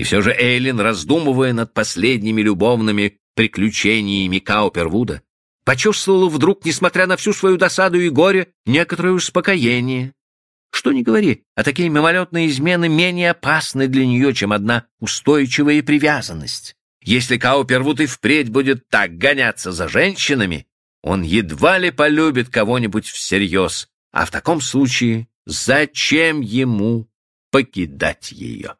И все же Эйлин, раздумывая над последними любовными приключениями Каупервуда, почувствовала вдруг, несмотря на всю свою досаду и горе, некоторое успокоение. Что ни говори, а такие мимолетные измены менее опасны для нее, чем одна устойчивая привязанность. Если Каупервуд и впредь будет так гоняться за женщинами, он едва ли полюбит кого-нибудь всерьез, а в таком случае зачем ему покидать ее?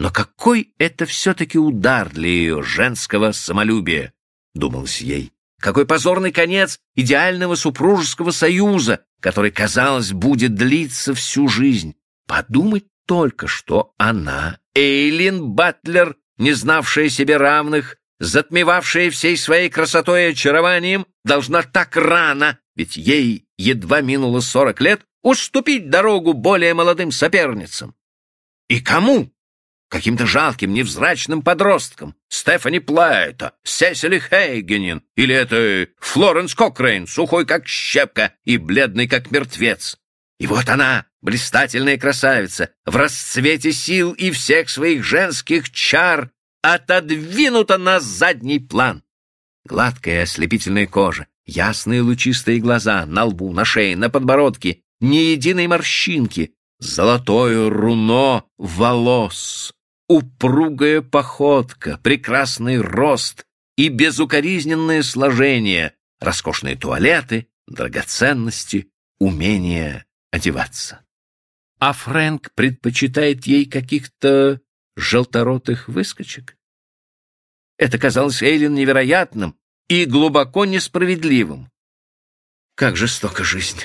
Но какой это все-таки удар для ее женского самолюбия, думалось ей. Какой позорный конец идеального супружеского союза, который, казалось, будет длиться всю жизнь. Подумать только, что она, Эйлин Батлер, не знавшая себе равных, затмевавшая всей своей красотой и очарованием, должна так рано, ведь ей едва минуло сорок лет, уступить дорогу более молодым соперницам. И кому? Каким-то жалким, невзрачным подростком. Стефани Плайта, Сесили Хейгенин или это Флоренс Кокрейн, сухой как щепка и бледный как мертвец. И вот она, блистательная красавица, в расцвете сил и всех своих женских чар, отодвинута на задний план. Гладкая ослепительная кожа, ясные лучистые глаза на лбу, на шее, на подбородке, ни единой морщинки, золотое руно волос, упругая походка, прекрасный рост и безукоризненное сложение, роскошные туалеты, драгоценности, умение одеваться. А Фрэнк предпочитает ей каких-то желторотых выскочек. Это казалось Эйлин невероятным и глубоко несправедливым. Как жестока жизнь!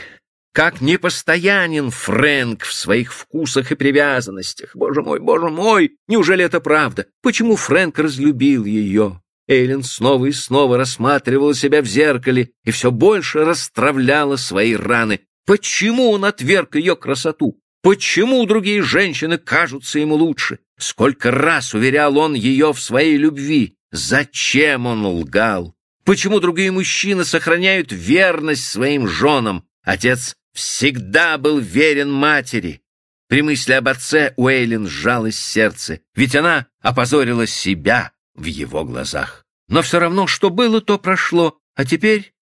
Как непостоянен Фрэнк в своих вкусах и привязанностях. Боже мой, боже мой, неужели это правда? Почему Фрэнк разлюбил ее? Эйлин снова и снова рассматривала себя в зеркале и все больше расстравляла свои раны. Почему он отверг ее красоту? Почему другие женщины кажутся ему лучше? Сколько раз уверял он ее в своей любви? Зачем он лгал? Почему другие мужчины сохраняют верность своим женам? Отец всегда был верен матери. При мысли об отце у Эйлин сжалось сердце, ведь она опозорила себя в его глазах. Но все равно, что было, то прошло, а теперь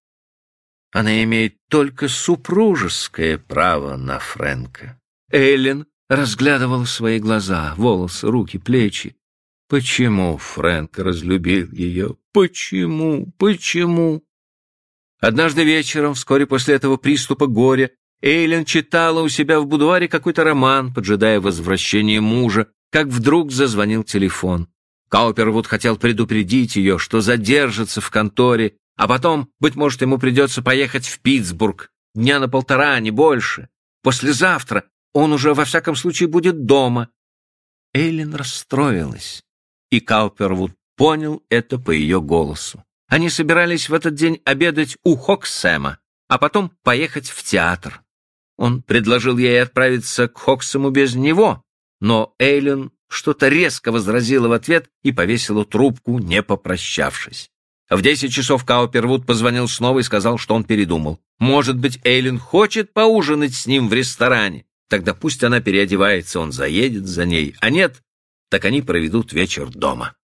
она имеет только супружеское право на Фрэнка. Эйлин разглядывала свои глаза, волосы, руки, плечи. Почему Фрэнк разлюбил ее? Почему? Почему? Однажды вечером, вскоре после этого приступа горя, Эйлен читала у себя в будуаре какой-то роман, поджидая возвращения мужа, как вдруг зазвонил телефон. Каупервуд хотел предупредить ее, что задержится в конторе, а потом, быть может, ему придется поехать в Питтсбург. Дня на полтора, не больше. Послезавтра он уже, во всяком случае, будет дома. Эйлин расстроилась, и Каупервуд понял это по ее голосу. Они собирались в этот день обедать у Хоксэма, а потом поехать в театр. Он предложил ей отправиться к Хоксому без него, но Эйлин что-то резко возразила в ответ и повесила трубку, не попрощавшись. В десять часов Каупервуд позвонил снова и сказал, что он передумал. Может быть, Эйлин хочет поужинать с ним в ресторане? Тогда пусть она переодевается, он заедет за ней. А нет, так они проведут вечер дома.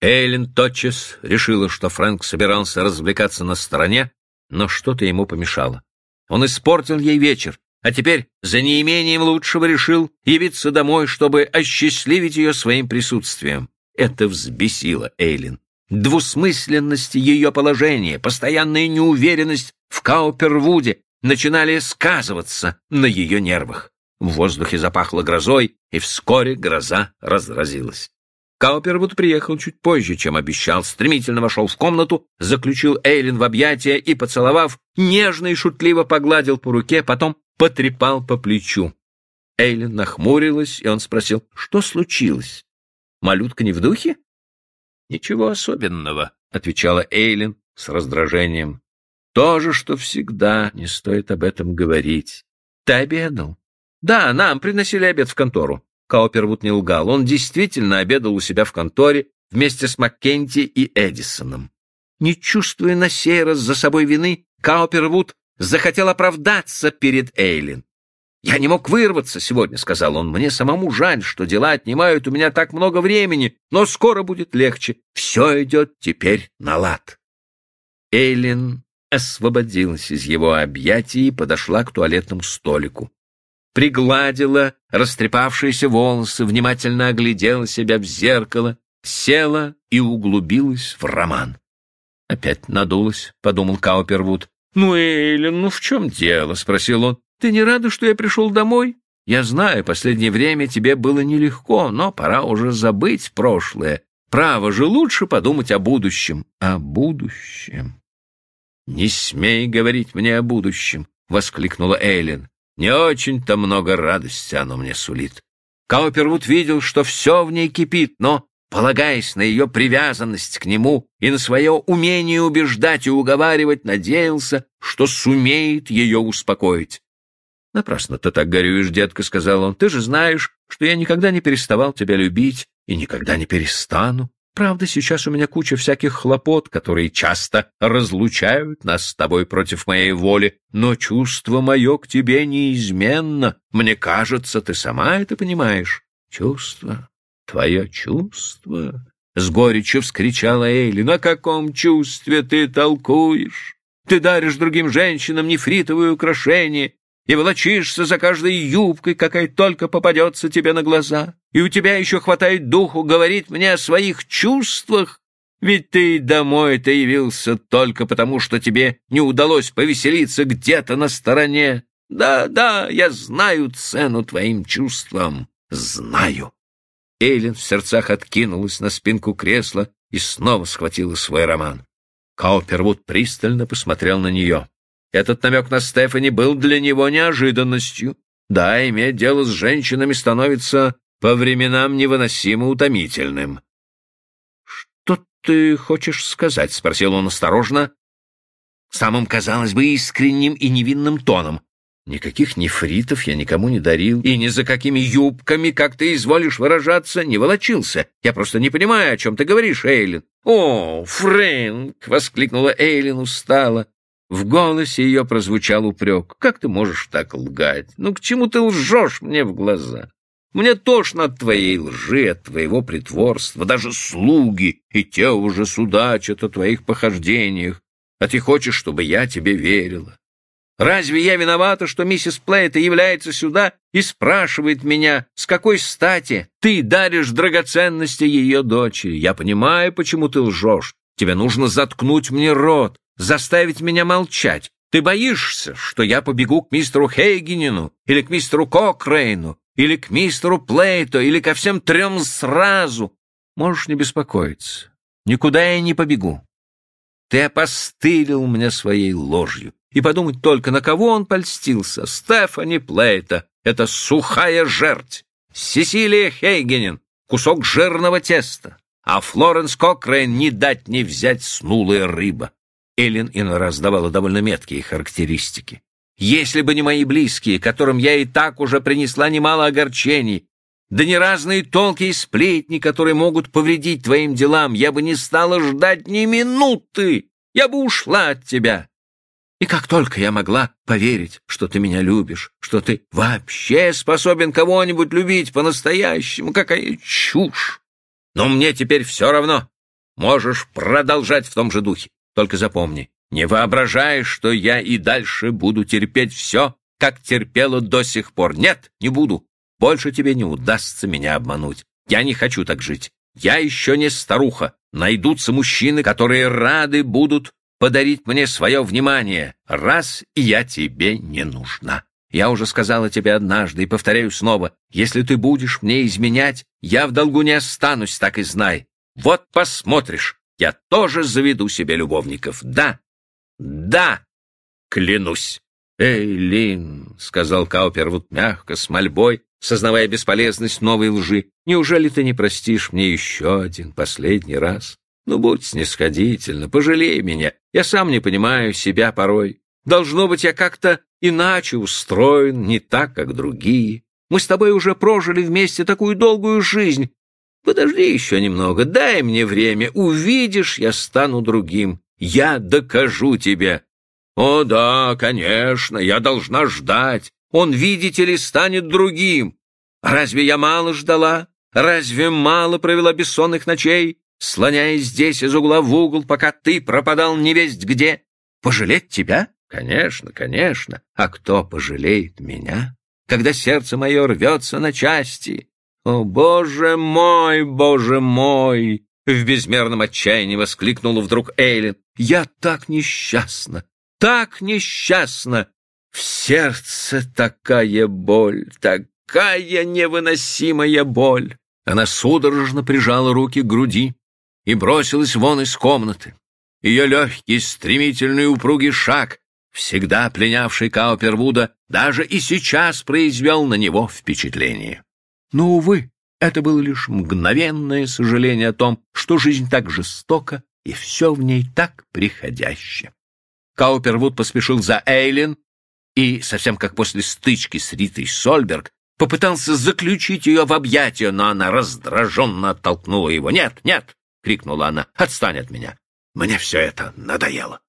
Эйлин тотчас решила, что Фрэнк собирался развлекаться на стороне, но что-то ему помешало. Он испортил ей вечер, а теперь за неимением лучшего решил явиться домой, чтобы осчастливить ее своим присутствием. Это взбесило Эйлин. Двусмысленность ее положения, постоянная неуверенность в Каупервуде начинали сказываться на ее нервах. В воздухе запахло грозой, и вскоре гроза разразилась. Каупервуд приехал чуть позже, чем обещал, стремительно вошел в комнату, заключил Эйлин в объятия и, поцеловав, нежно и шутливо погладил по руке, потом потрепал по плечу. Эйлин нахмурилась, и он спросил, что случилось? Малютка не в духе? Ничего особенного, отвечала Эйлин с раздражением. То же, что всегда, не стоит об этом говорить. Ты обедал? Да, нам приносили обед в контору. Каупервуд не лгал. Он действительно обедал у себя в конторе вместе с Маккенти и Эдисоном. Не чувствуя на сей раз за собой вины, Каупервуд захотел оправдаться перед Эйлин. «Я не мог вырваться сегодня», — сказал он. «Мне самому жаль, что дела отнимают у меня так много времени, но скоро будет легче. Все идет теперь на лад». Эйлин освободилась из его объятий и подошла к туалетному столику. Пригладила растрепавшиеся волосы, внимательно оглядела себя в зеркало, села и углубилась в роман. «Опять надулась», — подумал Каупервуд. «Ну, Эйлин, ну в чем дело?» — спросил он. Ты не рада, что я пришел домой? Я знаю, последнее время тебе было нелегко, но пора уже забыть прошлое. Право же лучше подумать о будущем. О будущем. Не смей говорить мне о будущем, воскликнула Эйлин. Не очень-то много радости оно мне сулит. Каупервуд видел, что все в ней кипит, но, полагаясь на ее привязанность к нему и на свое умение убеждать и уговаривать, надеялся, что сумеет ее успокоить. «Напрасно ты так горюешь, детка», — сказал он. «Ты же знаешь, что я никогда не переставал тебя любить и никогда не перестану. Правда, сейчас у меня куча всяких хлопот, которые часто разлучают нас с тобой против моей воли, но чувство мое к тебе неизменно. Мне кажется, ты сама это понимаешь. Чувство, твое чувство...» С горечью вскричала Эйли. «На каком чувстве ты толкуешь? Ты даришь другим женщинам нефритовые украшения, и волочишься за каждой юбкой, какая только попадется тебе на глаза, и у тебя еще хватает духу говорить мне о своих чувствах, ведь ты домой-то явился только потому, что тебе не удалось повеселиться где-то на стороне. Да, да, я знаю цену твоим чувствам, знаю. Эйлин в сердцах откинулась на спинку кресла и снова схватила свой роман. Каупервуд пристально посмотрел на нее. Этот намек на Стефани был для него неожиданностью. Да, иметь дело с женщинами становится по временам невыносимо утомительным. «Что ты хочешь сказать?» — спросил он осторожно, самым, казалось бы, искренним и невинным тоном. «Никаких нефритов я никому не дарил, и ни за какими юбками, как ты изволишь выражаться, не волочился. Я просто не понимаю, о чем ты говоришь, Эйлин». «О, Фрэнк!» — воскликнула Эйлин устало. В голосе ее прозвучал упрек. «Как ты можешь так лгать? Ну, к чему ты лжешь мне в глаза? Мне тошно от твоей лжи, от твоего притворства. Даже слуги и те уже судачат о твоих похождениях. А ты хочешь, чтобы я тебе верила? Разве я виновата, что миссис Плейта является сюда и спрашивает меня, с какой стати ты даришь драгоценности ее дочери? Я понимаю, почему ты лжешь. Тебе нужно заткнуть мне рот, заставить меня молчать. Ты боишься, что я побегу к мистеру Хейгенину или к мистеру Кокрейну или к мистеру Плейто или ко всем трем сразу? Можешь не беспокоиться. Никуда я не побегу. Ты опостылил мне своей ложью. И подумать только, на кого он польстился. Стефани Плейта — это сухая жерть. Сесилия Хейгенин — кусок жирного теста. А Флоренс Кокрейн не дать не взять снулая рыба. Эллен иной раз давала довольно меткие характеристики. «Если бы не мои близкие, которым я и так уже принесла немало огорчений, да не разные и сплетни, которые могут повредить твоим делам, я бы не стала ждать ни минуты, я бы ушла от тебя. И как только я могла поверить, что ты меня любишь, что ты вообще способен кого-нибудь любить по-настоящему, какая чушь! Но мне теперь все равно. Можешь продолжать в том же духе. Только запомни, не воображай, что я и дальше буду терпеть все, как терпела до сих пор. Нет, не буду. Больше тебе не удастся меня обмануть. Я не хочу так жить. Я еще не старуха. Найдутся мужчины, которые рады будут подарить мне свое внимание, раз я тебе не нужна. Я уже сказала тебе однажды и повторяю снова, если ты будешь мне изменять, я в долгу не останусь, так и знай. Вот посмотришь, я тоже заведу себе любовников. Да, да, клянусь. «Эй, Лин», — сказал Каупервуд мягко, с мольбой, сознавая бесполезность новой лжи, «неужели ты не простишь мне еще один последний раз? Ну, будь снисходительно, пожалей меня. Я сам не понимаю себя порой. Должно быть, я как-то иначе устроен, не так, как другие. Мы с тобой уже прожили вместе такую долгую жизнь, Подожди еще немного, дай мне время, увидишь, я стану другим. Я докажу тебе. О да, конечно, я должна ждать. Он, видите ли, станет другим. Разве я мало ждала? Разве мало провела бессонных ночей, слоняясь здесь из угла в угол, пока ты пропадал невесть где? Пожалеть тебя? Конечно, конечно. А кто пожалеет меня, когда сердце мое рвется на части? О, боже мой, боже мой! В безмерном отчаянии воскликнула вдруг Эйлин. Я так несчастна, так несчастна! В сердце такая боль, такая невыносимая боль! Она судорожно прижала руки к груди и бросилась вон из комнаты. Ее легкий, стремительный, упругий шаг, всегда пленявший Каупервуда, даже и сейчас произвел на него впечатление. Но, увы, это было лишь мгновенное сожаление о том, что жизнь так жестока и все в ней так приходяще. Каупервуд поспешил за Эйлин и, совсем как после стычки с Ритой Сольберг, попытался заключить ее в объятия, но она раздраженно оттолкнула его. «Нет, нет!» — крикнула она. «Отстань от меня! Мне все это надоело!»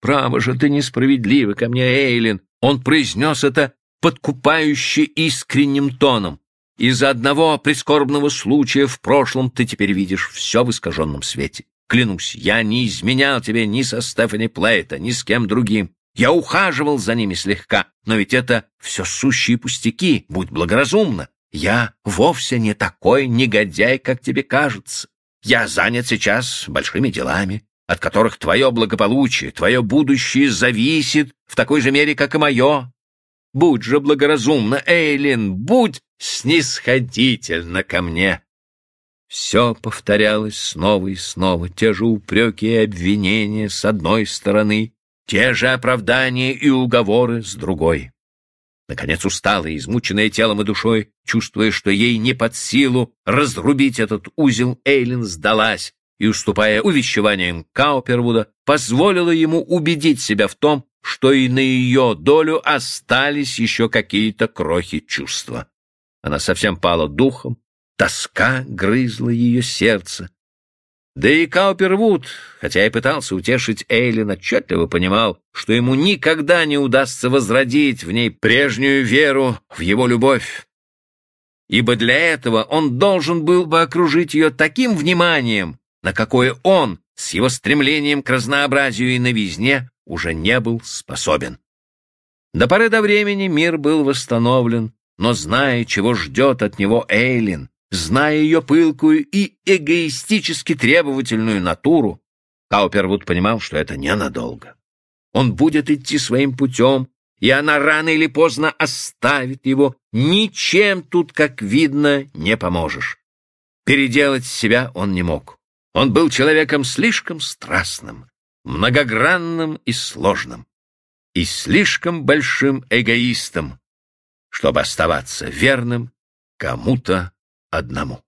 «Право же, ты несправедлива ко мне, Эйлин!» Он произнес это подкупающе искренним тоном. Из-за одного прискорбного случая в прошлом ты теперь видишь все в искаженном свете. Клянусь, я не изменял тебе ни со Стефани Плейта, ни с кем другим. Я ухаживал за ними слегка, но ведь это все сущие пустяки, будь благоразумна. Я вовсе не такой негодяй, как тебе кажется. Я занят сейчас большими делами, от которых твое благополучие, твое будущее зависит в такой же мере, как и мое. Будь же благоразумна, Эйлин, будь снисходительна ко мне. Все повторялось снова и снова, те же упреки и обвинения с одной стороны, те же оправдания и уговоры с другой. Наконец усталая, измученная телом и душой, чувствуя, что ей не под силу разрубить этот узел, Эйлин сдалась и, уступая увещеваниям Каупервуда, позволила ему убедить себя в том, что и на ее долю остались еще какие-то крохи чувства. Она совсем пала духом, тоска грызла ее сердце, да и Каупервуд, хотя и пытался утешить Эйлин, отчетливо понимал, что ему никогда не удастся возродить в ней прежнюю веру в его любовь. Ибо для этого он должен был бы окружить ее таким вниманием, на какое он, с его стремлением к разнообразию и новизне, уже не был способен. До поры до времени мир был восстановлен, но зная, чего ждет от него Эйлин, Зная ее пылкую и эгоистически требовательную натуру, Каупервуд понимал, что это ненадолго. Он будет идти своим путем, и она рано или поздно оставит его. Ничем тут, как видно, не поможешь. Переделать себя он не мог. Он был человеком слишком страстным, многогранным и сложным, и слишком большим эгоистом, чтобы оставаться верным кому-то одному.